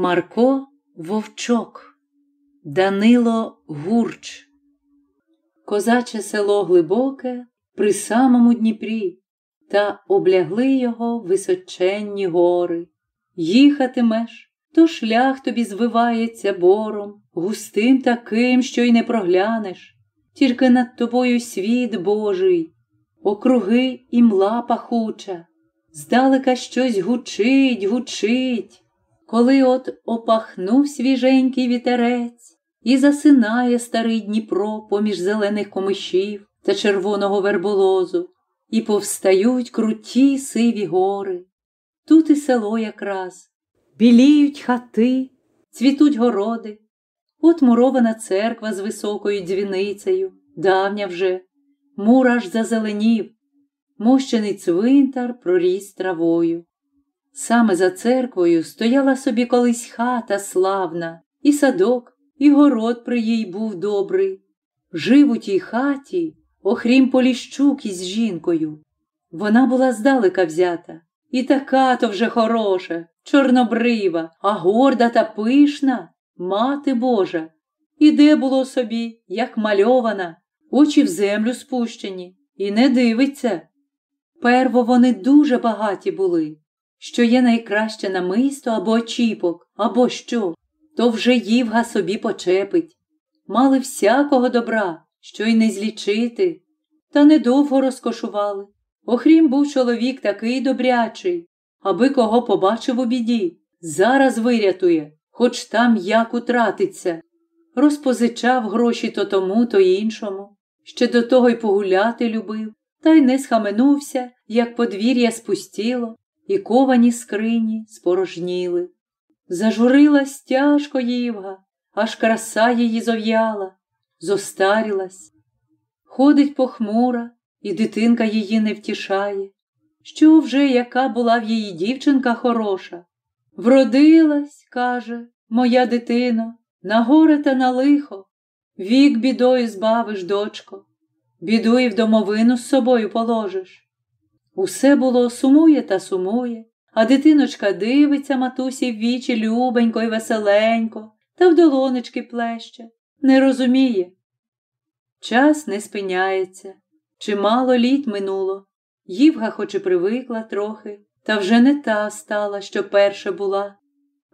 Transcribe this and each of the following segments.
Марко Вовчок, Данило Гурч. Козаче село глибоке при самому Дніпрі, та облягли його височенні гори. Їхатимеш, то шлях тобі звивається бором, густим таким, що й не проглянеш, тільки над тобою світ Божий, округи і мла пахуча, здалека щось гучить, гучить коли от опахнув свіженький вітерець і засинає старий Дніпро поміж зелених комишів та червоного верболозу, і повстають круті сиві гори. Тут і село якраз, біліють хати, цвітуть городи, от мурована церква з високою дзвіницею, давня вже, мур аж зазеленів, мощений цвинтар проріс травою. Саме за церквою стояла собі колись хата славна, і садок, і город при їй був добрий. Жив у тій хаті, охрім Поліщук із жінкою. Вона була здалека взята, і така то вже хороша, чорнобрива, а горда та пишна, мати Божа. І де було собі, як мальована, очі в землю спущені, і не дивиться. Перво вони дуже багаті були що є найкраще намисто або очіпок, або що, то вже ївга собі почепить. Мали всякого добра, що й не злічити, та недовго розкошували. Охрім був чоловік такий добрячий, аби кого побачив у біді, зараз вирятує, хоч там як утратиться. Розпозичав гроші то тому, то іншому, ще до того й погуляти любив, та й не схаменувся, як подвір'я спустіло, і ковані скрині спорожніли. Зажурилась тяжко Євга, аж краса її зов'яла, зостарілась. Ходить похмура, і дитинка її не втішає. Що вже, яка була в її дівчинка хороша? Вродилась, каже, моя дитино, на горе та на лихо. Вік бідою збавиш, дочко, біду і в домовину з собою положиш. Усе було сумує та сумує, а дитиночка дивиться матусі в вічі любенько й веселенько, та в долонечки плеще, не розуміє. Час не спиняється, чимало літ минуло. Ївга хоч і привикла трохи, та вже не та стала, що перша була.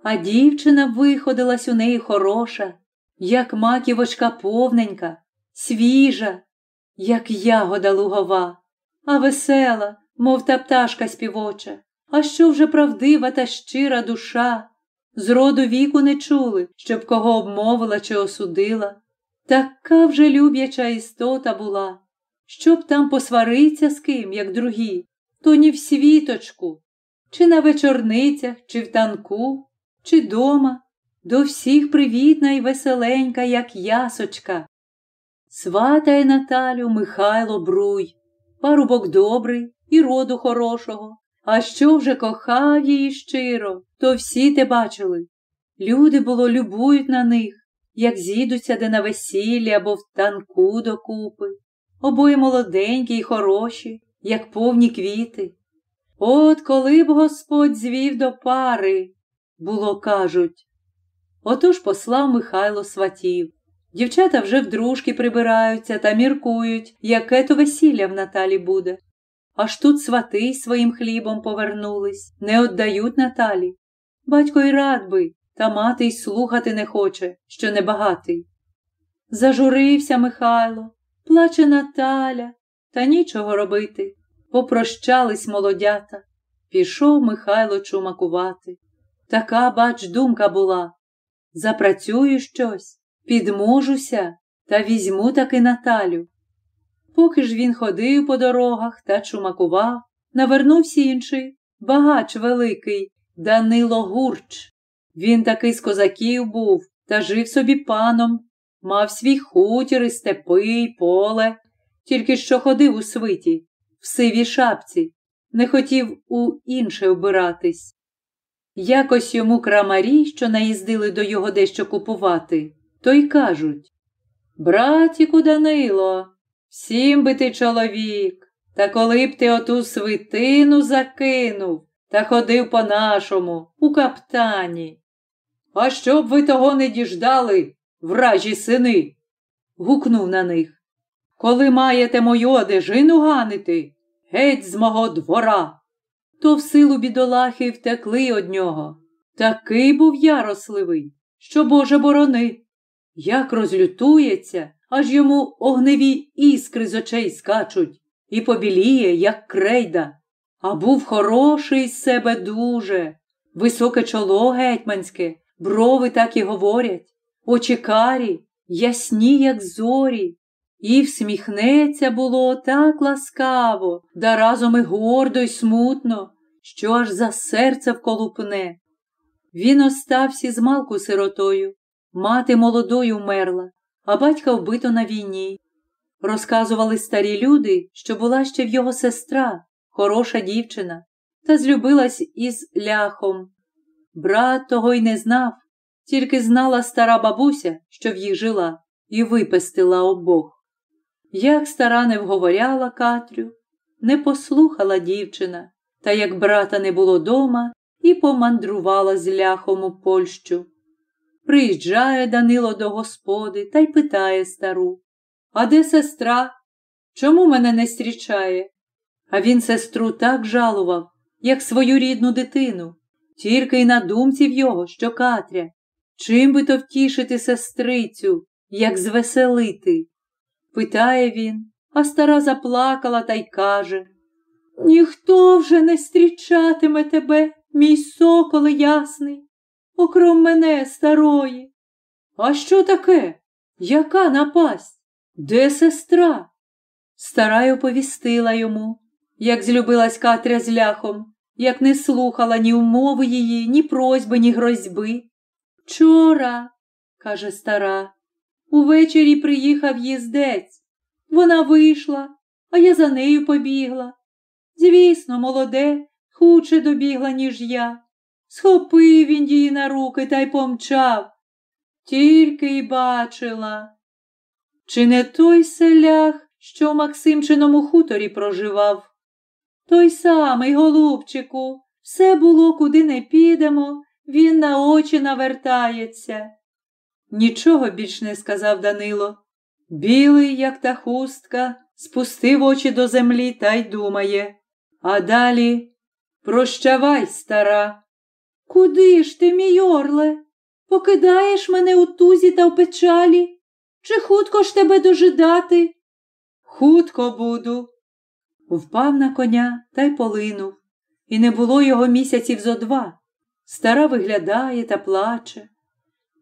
А дівчина виходилась у неї хороша, як маківочка повненька, свіжа, як ягода лугова, а весела, мов та пташка співоча, а що вже правдива та щира душа, з роду віку не чули, щоб кого обмовила чи осудила. Така вже люб'яча істота була, щоб там посвариться з ким, як другі, то ні в світочку, чи на вечорницях, чи в танку, чи дома, до всіх привітна і веселенька, як ясочка. Сватає Наталю Михайло Бруй, парубок добрий, і роду хорошого. А що вже кохав її щиро, то всі те бачили. Люди, було, любують на них, як з'їдуться де на весіллі або в танку докупи. Обоє молоденькі й хороші, як повні квіти. От коли б Господь звів до пари, було, кажуть. Отож послав Михайло сватів. Дівчата вже вдружки прибираються та міркують, яке то весілля в Наталі буде. Аж тут свати своїм хлібом повернулись, не отдають Наталі. Батько й рад би, та мати й слухати не хоче, що небагатий. Зажурився Михайло, плаче Наталя, та нічого робити. Попрощались молодята. Пішов Михайло чумакувати. Така, бач, думка була. Запрацюю щось, підможуся та візьму таки Наталю. Поки ж він ходив по дорогах та чумакував, навернувся інший, багач великий, Данило Гурч. Він такий з козаків був та жив собі паном, мав свій хутір і степи, й поле, тільки що ходив у свиті, в сивій шапці, не хотів у інше вбиратись. Якось йому крамарі, що наїздили до його дещо купувати, то й кажуть Братіку Данило, Всім би ти чоловік, та коли б ти оту свитину закинув та ходив по нашому, у каптані. А щоб ви того не діждали, вражі сини, гукнув на них. Коли маєте мою одежину ганити, геть з мого двора. То в силу бідолахи втекли од нього. Такий був яросливий, що Боже борони. Як розлютується, аж йому огневі іскри з очей скачуть, і побіліє, як крейда. А був хороший з себе дуже, високе чоло гетьманське, брови так і говорять, очі карі, ясні, як зорі, і всміхнеться було так ласкаво, да разом і гордо й смутно, що аж за серце вколупне. Він остався з малку сиротою, мати молодою вмерла, а батька вбито на війні. Розказували старі люди, що була ще в його сестра, хороша дівчина, та злюбилась із ляхом. Брат того й не знав, тільки знала стара бабуся, що в їх жила, і випестила обох. Як стара не вговоряла Катрю, не послухала дівчина, та як брата не було дома, і помандрувала з ляхом у Польщу. Приїжджає Данило до господи та й питає стару А де сестра? Чому мене не зустрічає? А він сестру так жалував, як свою рідну дитину, тільки й на думці в його, що Катря. Чим би то втішити сестрицю, як звеселити? Питає він, а стара заплакала та й каже Ніхто вже не зустрічатиме тебе, мій соколе ясний, окрім мене старої. А що таке? Яка напасть? Де сестра? Стара й оповістила йому, як злюбилась Катря з ляхом, як не слухала ні умови її, ні просьби, ні грозьби. Вчора, каже стара, увечері приїхав їздець. Вона вийшла, а я за нею побігла. Звісно, молоде, хуче добігла, ніж я. Схопив він її на руки та й помчав. Тільки й бачила. Чи не той селях, що в Максимчиному хуторі проживав? Той самий, голубчику, все було, куди не підемо, він на очі навертається. Нічого більш не сказав Данило. Білий, як та хустка, спустив очі до землі та й думає. А далі прощавай, стара. Куди ж ти, мій орле? Покидаєш мене у тузі та в печалі? Чи хутко ж тебе дожидати? Хутко буду. Впав на коня та й полинув, і не було його місяців зо два. Стара виглядає та плаче.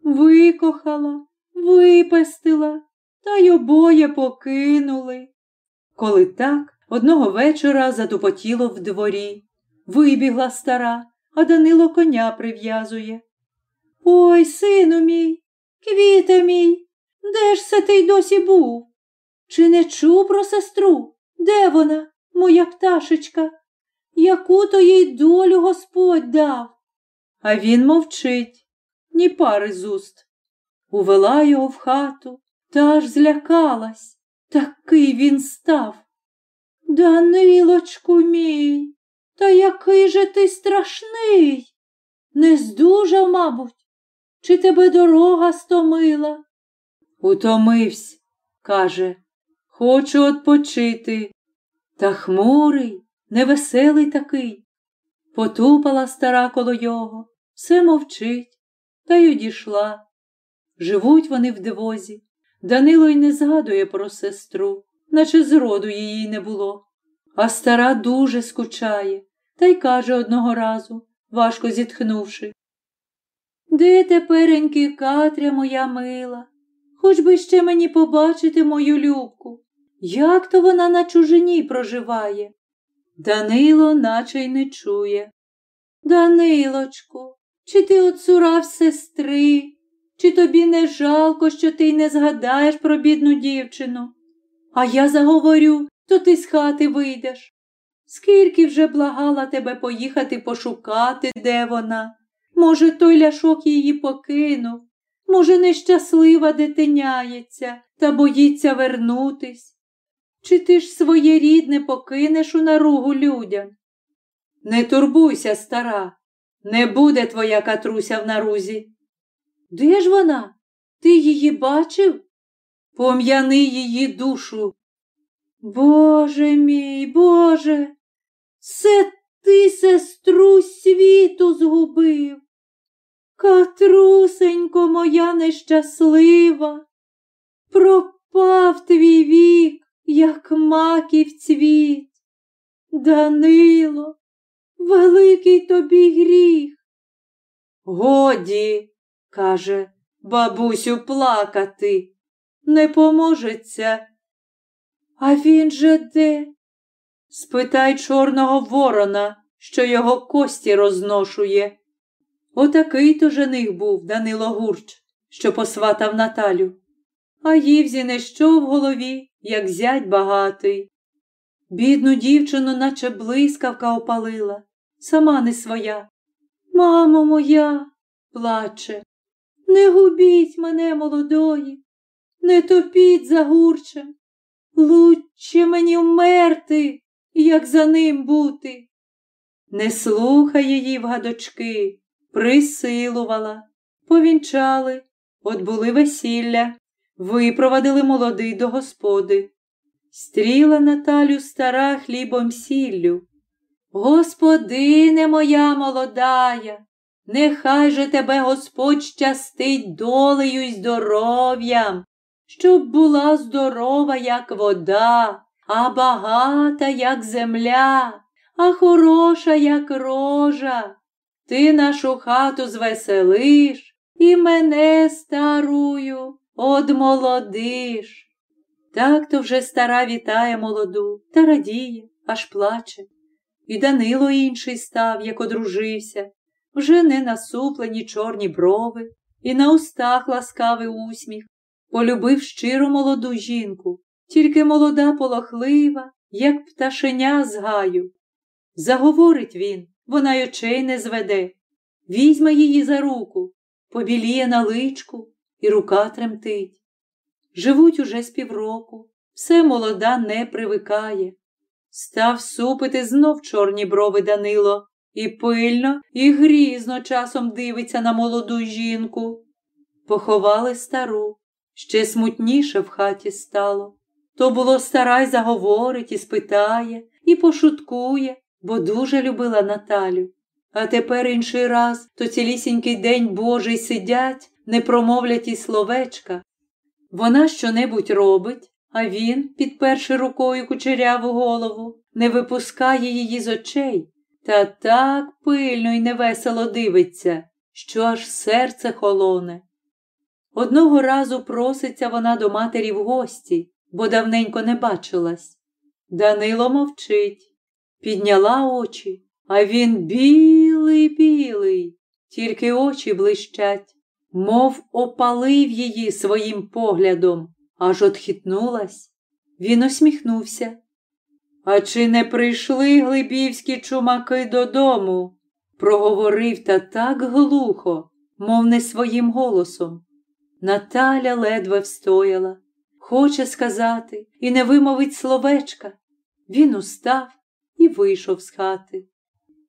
Викохала, випестила, та й обоє покинули. Коли так, одного вечора затупотіло в дворі. Вибігла стара, а Данило коня прив'язує. Ой, сину мій, квіте мій, де ж це ти й досі був? Чи не чув про сестру? Де вона, моя пташечка? Яку то їй долю Господь дав? А він мовчить, ні пари з уст. Увела його в хату, та аж злякалась. Такий він став. Данилочку мій, та який же ти страшний? Не здужав, мабуть, чи тебе дорога стомила? Утомився, каже, хочу отпочити. Та хмурий, невеселий такий. Потупала стара коло його, все мовчить, та й одійшла. Живуть вони в дивозі. Данило й не згадує про сестру, наче зроду її не було. А стара дуже скучає та й каже одного разу, важко зітхнувши. Де тепереньки Катря моя мила? Хоч би ще мені побачити мою любку. Як то вона на чужині проживає? Данило наче й не чує. Данилочку, чи ти отсурав сестри, чи тобі не жалко, що ти й не згадаєш про бідну дівчину? А я заговорю, то ти з хати вийдеш. Скільки вже благала тебе поїхати пошукати, де вона? Може, той ляшок її покинув, може, нещаслива дитиняється та боїться вернутись. Чи ти ж своє рідне покинеш у наругу людям? Не турбуйся, стара, не буде твоя катруся в нарузі. Де ж вона? Ти її бачив? Пом'яни її душу. Боже мій, Боже, це ти сестру світу згубив. Катрусенько моя нещаслива, пропав твій вік, як маків цвіт. Данило, великий тобі гріх. Годі, каже, бабусю, плакати, не поможеться. А він же де? Спитай Чорного Ворона, що його кості розношує. Отакий то жених був Данило Гурч, що посватав Наталю. А ївзі не що в голові, як зять багатий. Бідну дівчину, наче блискавка опалила, сама не своя. Мамо моя, плаче, не губіть мене молодої, не топіть за гурчем. Лучше мені вмерти, як за ним бути. Не слухай її в гадочки, присилувала, повінчали, от були весілля, випровадили молодий до господи. Стріла Наталю стара хлібом сіллю. Господине моя молодая, нехай же тебе Господь щастить долею й здоров'ям, щоб була здорова, як вода, а багата, як земля, а хороша, як рожа. Ти нашу хату звеселиш і мене старую одмолодиш. Так то вже стара вітає молоду та радіє, аж плаче. І Данило інший став, як одружився, вже не насуплені чорні брови, і на устах ласкавий усміх, полюбив щиру молоду жінку, тільки молода полохлива, як пташеня з гаю. Заговорить він, вона й очей не зведе, візьме її за руку, побіліє на личку, і рука тремтить. Живуть уже з півроку, все молода не привикає. Став супити знов чорні брови Данило і пильно, і грізно часом дивиться на молоду жінку. Поховали стару, ще смутніше в хаті стало. То було стара й заговорить і спитає, і пошуткує, бо дуже любила Наталю. А тепер інший раз то цілісінький день Божий сидять, не промовлять і словечка. Вона щонебудь робить, а він, підперши рукою кучеряву голову, не випускає її з очей та так пильно й невесело дивиться, що аж серце холоне. Одного разу проситься вона до матері в гості, бо давненько не бачилась. Данило мовчить, підняла очі, а він білий, білий, тільки очі блищать, мов опалив її своїм поглядом, аж отхитнулась. Він усміхнувся. А чи не прийшли глибівські чумаки додому? проговорив та так глухо, мов не своїм голосом. Наталя ледве встояла, хоче сказати і не вимовить словечка. Він устав і вийшов з хати.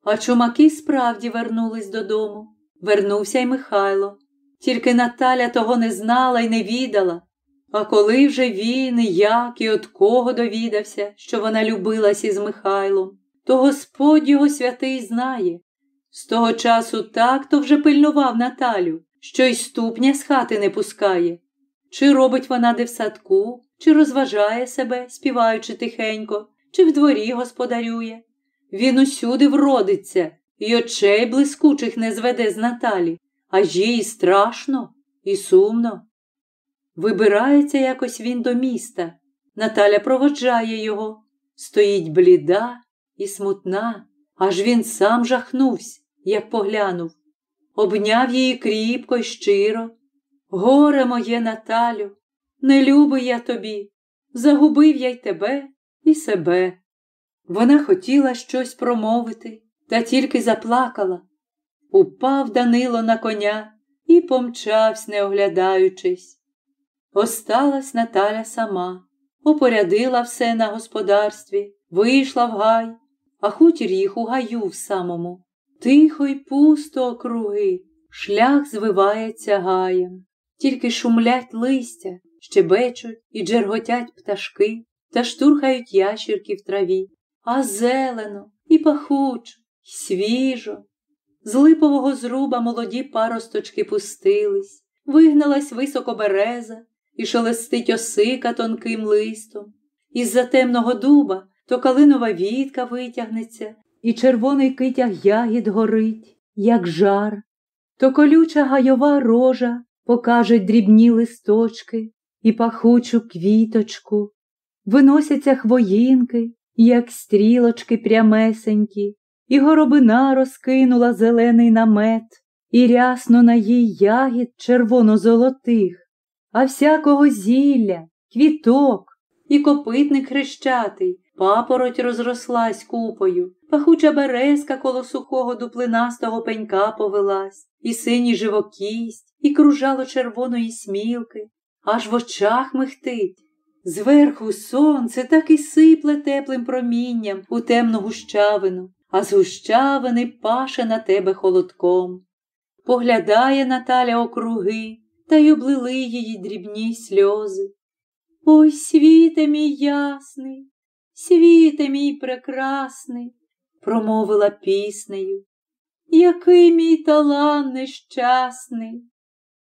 А чумаки справді вернулись додому. Вернувся й Михайло. Тільки Наталя того не знала й не відала. А коли вже він, і як і от кого довідався, що вона любилась із Михайлом, то Господь його святий знає. З того часу так то вже пильнував Наталю, що й ступня з хати не пускає. Чи робить вона де в садку, чи розважає себе, співаючи тихенько, чи в дворі господарює. Він усюди вродиться і очей блискучих не зведе з Наталі, а їй страшно і сумно. Вибирається якось він до міста. Наталя проводжає його. Стоїть бліда і смутна, аж він сам жахнувся, як поглянув. Обняв її кріпко й щиро. Горе моє Наталю, не любий я тобі, загубив я й тебе і себе. Вона хотіла щось промовити, та тільки заплакала. Упав Данило на коня і помчавсь, не оглядаючись. Осталась Наталя сама, опорядила все на господарстві, вийшла в гай, а хутір їх у гаю в самому. Тихо й пусто округи, шлях звивається гаєм, тільки шумлять листя, щебечуть і джерготять пташки та штурхають ящірки в траві, а зелено і пахучо, і свіжо. З липового зруба молоді паросточки пустились, вигналась високо береза і шелестить осика тонким листом. Із-за темного дуба то калинова вітка витягнеться, і червоний китяг ягід горить, як жар, то колюча гайова рожа покаже дрібні листочки і пахучу квіточку, виносяться хвоїнки, як стрілочки прямесенькі, і горобина розкинула зелений намет, і рясно на їй ягід червоно-золотих, а всякого зілля, квіток і копитник хрещатий, папороть розрослась купою, пахуча березка коло сухого дуплинастого пенька повелась, і синій живокість, і кружало червоної смілки, аж в очах михтить. Зверху сонце так і сипле теплим промінням у темну гущавину, а з гущавини паше на тебе холодком. Поглядає Наталя округи, та й облили її дрібні сльози. Ой, світе мій ясний, світе мій прекрасний, промовила піснею. Який мій талан нещасний.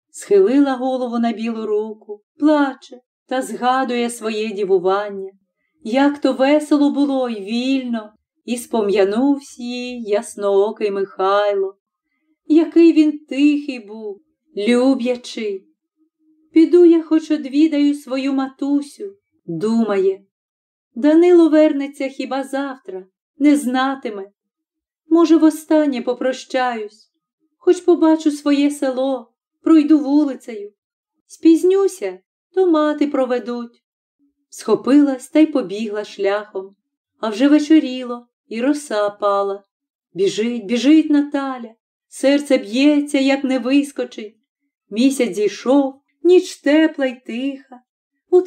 Схилила голову на білу руку, плаче та згадує своє дівування, як то весело було й вільно, і спом'янувсь їй ясноокий Михайло, який він тихий був, люблячий. Піду я хоч одвідаю свою матусю, думає. Данило вернеться хіба завтра, не знатиме. Може, востаннє попрощаюсь, хоч побачу своє село, пройду вулицею. Спізнюся, то мати проведуть. Схопилась та й побігла шляхом, а вже вечоріло, і роса пала. Біжить, біжить Наталя, серце б'ється, як не вискочить. Місяць зійшов, ніч тепла й тиха.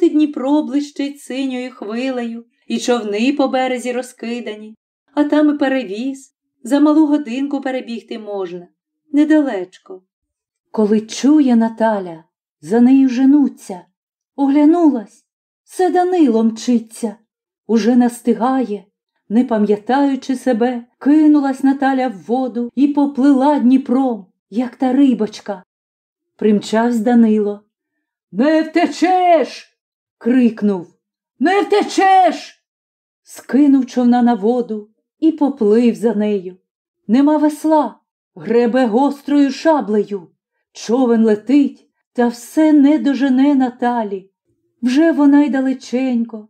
І Дніпро блищить синьою хвилею, і човни по березі розкидані, а там і перевіз. За малу годинку перебігти можна, недалечко. Коли чує Наталя, за нею женуться, оглянулась, все Данило мчиться, уже настигає, не пам'ятаючи себе, кинулась Наталя в воду і поплила Дніпром, як та рибочка. Примчавсь Данило. Не втечеш. крикнув. Не втечеш. Скинув човна на воду і поплив за нею. Нема весла, гребе гострою шаблею. Човен летить, та все не дожене Наталі. Вже вона й далеченько.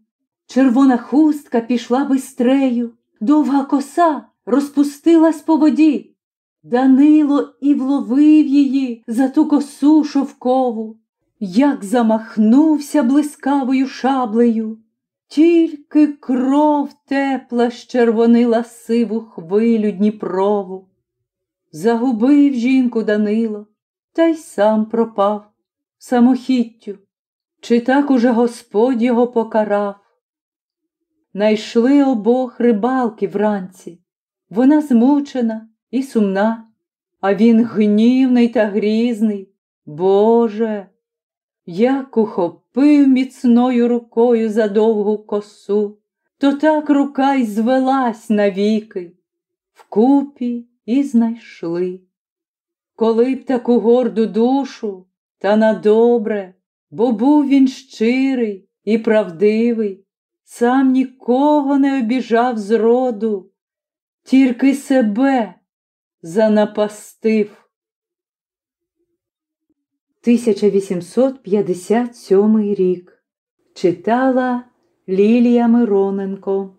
Червона хустка пішла бистрею, довга коса розпустилась по воді. Данило і вловив її за ту косу шовкову, як замахнувся блискавою шаблею. Тільки кров тепла щервонила сиву хвилю Дніпрову. Загубив жінку Данило, та й сам пропав самохіттю, чи так уже Господь його покарав. Найшли обох рибалки вранці, вона змучена і сумна, а він гнівний та грізний. Боже, як ухопив міцною рукою за довгу косу, то так рука й звелась навіки, вкупі і знайшли. Коли б таку горду душу, та на добре, бо був він щирий і правдивий, сам нікого не обіжав зроду, тільки себе занапастив. 1857 рік. Читала Лілія Мироненко